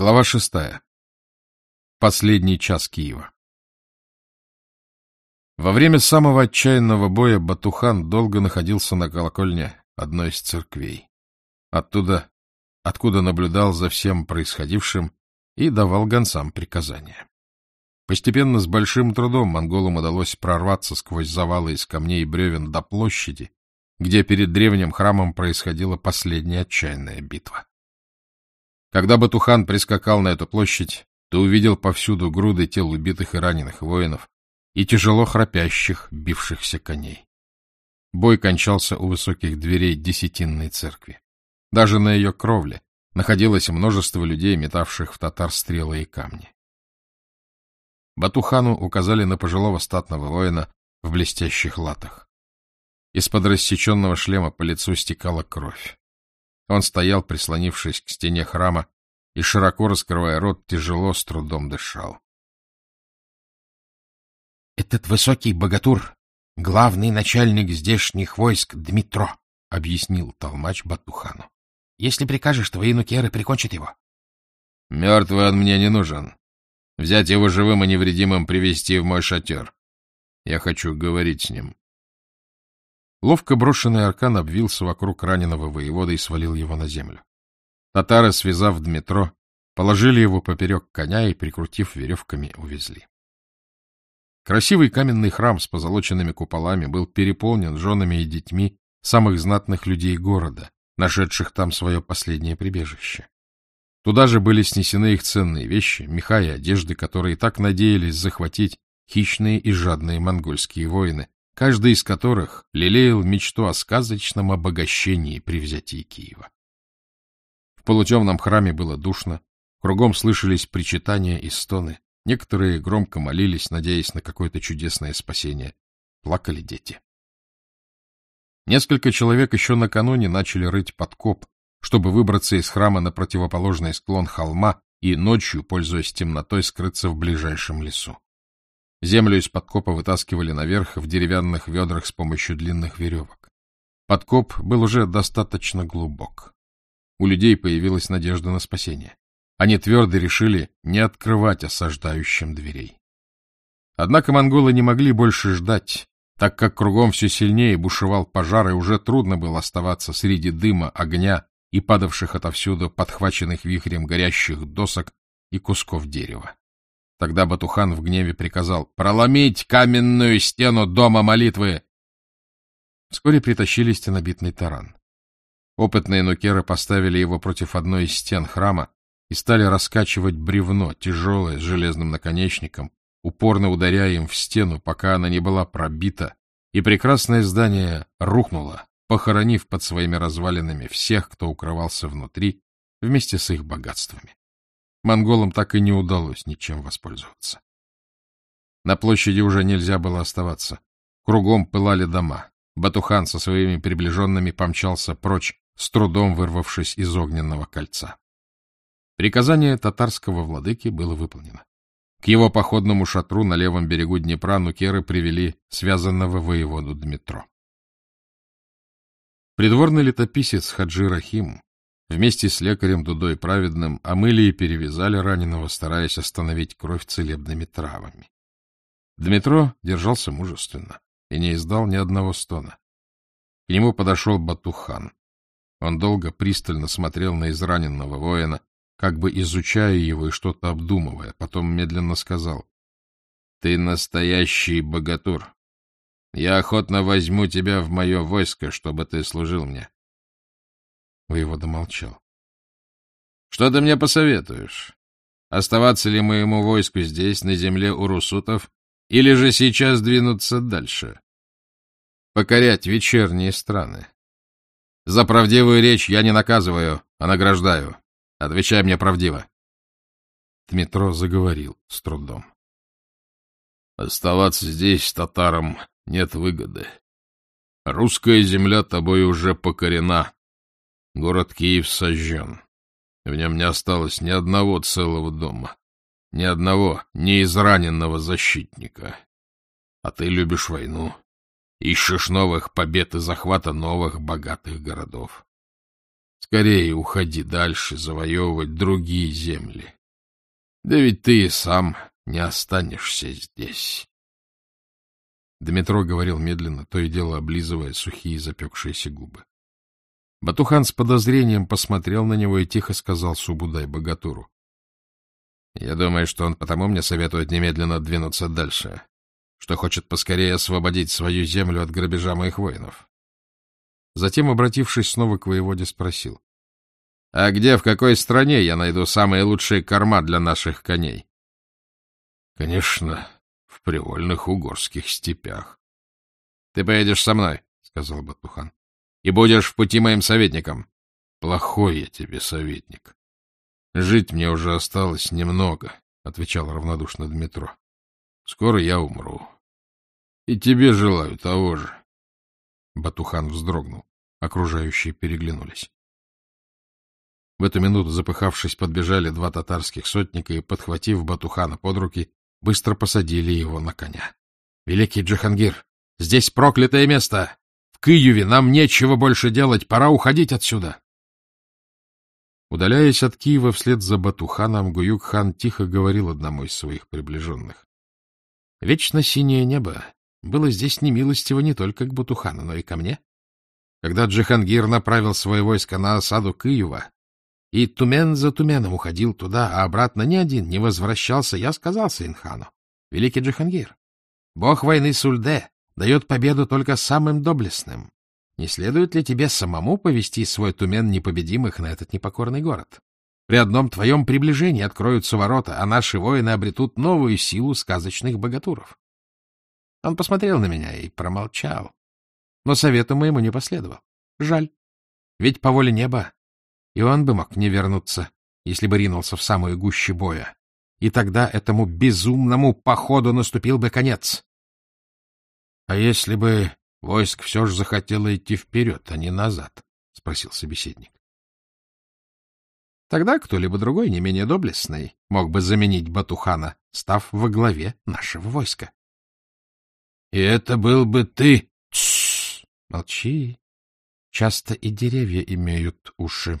Глава шестая. Последний час Киева. Во время самого отчаянного боя Батухан долго находился на колокольне одной из церквей. Оттуда, откуда наблюдал за всем происходившим и давал гонцам приказания. Постепенно с большим трудом монголам удалось прорваться сквозь завалы из камней и бревен до площади, где перед древним храмом происходила последняя отчаянная битва. Когда Батухан прискакал на эту площадь, то увидел повсюду груды тел убитых и раненых воинов и тяжело храпящих, бившихся коней. Бой кончался у высоких дверей Десятинной церкви. Даже на ее кровле находилось множество людей, метавших в татар стрелы и камни. Батухану указали на пожилого статного воина в блестящих латах. Из-под рассеченного шлема по лицу стекала кровь. Он стоял, прислонившись к стене храма, и, широко раскрывая рот, тяжело, с трудом дышал. — Этот высокий богатур — главный начальник здешних войск Дмитро, — объяснил толмач Батухану. — Если прикажешь, твои нукеры прикончат его. — Мертвый он мне не нужен. Взять его живым и невредимым привести в мой шатер. Я хочу говорить с ним. Ловко брошенный аркан обвился вокруг раненого воевода и свалил его на землю. Татары, связав Дмитро, положили его поперек коня и, прикрутив веревками, увезли. Красивый каменный храм с позолоченными куполами был переполнен женами и детьми самых знатных людей города, нашедших там свое последнее прибежище. Туда же были снесены их ценные вещи, меха и одежды, которые так надеялись захватить хищные и жадные монгольские воины, каждый из которых лелеял мечту о сказочном обогащении при взятии Киева. В полутемном храме было душно, кругом слышались причитания и стоны, некоторые громко молились, надеясь на какое-то чудесное спасение. Плакали дети. Несколько человек еще накануне начали рыть подкоп, чтобы выбраться из храма на противоположный склон холма и ночью, пользуясь темнотой, скрыться в ближайшем лесу. Землю из подкопа вытаскивали наверх в деревянных ведрах с помощью длинных веревок. Подкоп был уже достаточно глубок. У людей появилась надежда на спасение. Они твердо решили не открывать осаждающим дверей. Однако монголы не могли больше ждать, так как кругом все сильнее бушевал пожар, и уже трудно было оставаться среди дыма, огня и падавших отовсюду подхваченных вихрем горящих досок и кусков дерева. Тогда Батухан в гневе приказал «Проломить каменную стену дома молитвы!» Вскоре притащили стенобитный таран. Опытные нукеры поставили его против одной из стен храма и стали раскачивать бревно, тяжелое, с железным наконечником, упорно ударяя им в стену, пока она не была пробита, и прекрасное здание рухнуло, похоронив под своими развалинами всех, кто укрывался внутри, вместе с их богатствами монголам так и не удалось ничем воспользоваться. На площади уже нельзя было оставаться. Кругом пылали дома. Батухан со своими приближенными помчался прочь, с трудом вырвавшись из огненного кольца. Приказание татарского владыки было выполнено. К его походному шатру на левом берегу Днепра нукеры привели связанного воеводу Дмитро. Придворный летописец Хаджи Рахим Вместе с лекарем Дудой Праведным омыли и перевязали раненого, стараясь остановить кровь целебными травами. Дмитро держался мужественно и не издал ни одного стона. К нему подошел Батухан. Он долго пристально смотрел на израненного воина, как бы изучая его и что-то обдумывая, потом медленно сказал. — Ты настоящий богатур. Я охотно возьму тебя в мое войско, чтобы ты служил мне. Воевода молчал. — Что ты мне посоветуешь? Оставаться ли моему войску здесь, на земле у русутов, или же сейчас двинуться дальше? Покорять вечерние страны. За правдивую речь я не наказываю, а награждаю. Отвечай мне правдиво. Дмитро заговорил с трудом. Оставаться здесь татарам нет выгоды. Русская земля тобой уже покорена. Город Киев сожжен. В нем не осталось ни одного целого дома, ни одного неизраненного защитника. А ты любишь войну, ищешь новых побед и захвата новых богатых городов. Скорее уходи дальше завоевывать другие земли. Да ведь ты и сам не останешься здесь. Дмитро говорил медленно, то и дело облизывая сухие запекшиеся губы. Батухан с подозрением посмотрел на него и тихо сказал Субудай-богатуру. — Я думаю, что он потому мне советует немедленно двинуться дальше, что хочет поскорее освободить свою землю от грабежа моих воинов. Затем, обратившись снова к воеводе, спросил. — А где, в какой стране я найду самые лучшие корма для наших коней? — Конечно, в привольных угорских степях. — Ты поедешь со мной, — сказал Батухан, — и будешь в пути моим советником. — Плохой я тебе советник. Жить мне уже осталось немного, — отвечал равнодушно Дмитро. — Скоро я умру. И тебе желаю того же. Батухан вздрогнул. Окружающие переглянулись. В эту минуту, запыхавшись, подбежали два татарских сотника и, подхватив Батухана под руки, быстро посадили его на коня. — Великий Джихангир, здесь проклятое место! В Киеве нам нечего больше делать, пора уходить отсюда! Удаляясь от Киева вслед за Батуханом, Гуюк-хан тихо говорил одному из своих приближенных. — Вечно синее небо было здесь немилостиво не только к Батухану, но и ко мне. Когда Джихангир направил свои войска на осаду Киева, и Тумен за Туменом уходил туда, а обратно ни один не возвращался, я сказал Сейнхану, великий Джихангир, бог войны Сульде дает победу только самым доблестным. Не следует ли тебе самому повести свой Тумен непобедимых на этот непокорный город? При одном твоем приближении откроются ворота, а наши воины обретут новую силу сказочных богатуров. Он посмотрел на меня и промолчал. Но совету моему не последовал. Жаль. Ведь по воле неба и он бы мог не вернуться, если бы ринулся в самую гущу боя. И тогда этому безумному походу наступил бы конец. — А если бы войск все же захотело идти вперед, а не назад? — спросил собеседник. Тогда кто-либо другой, не менее доблестный, мог бы заменить Батухана, став во главе нашего войска. — И это был бы ты! — Молчи. Часто и деревья имеют уши.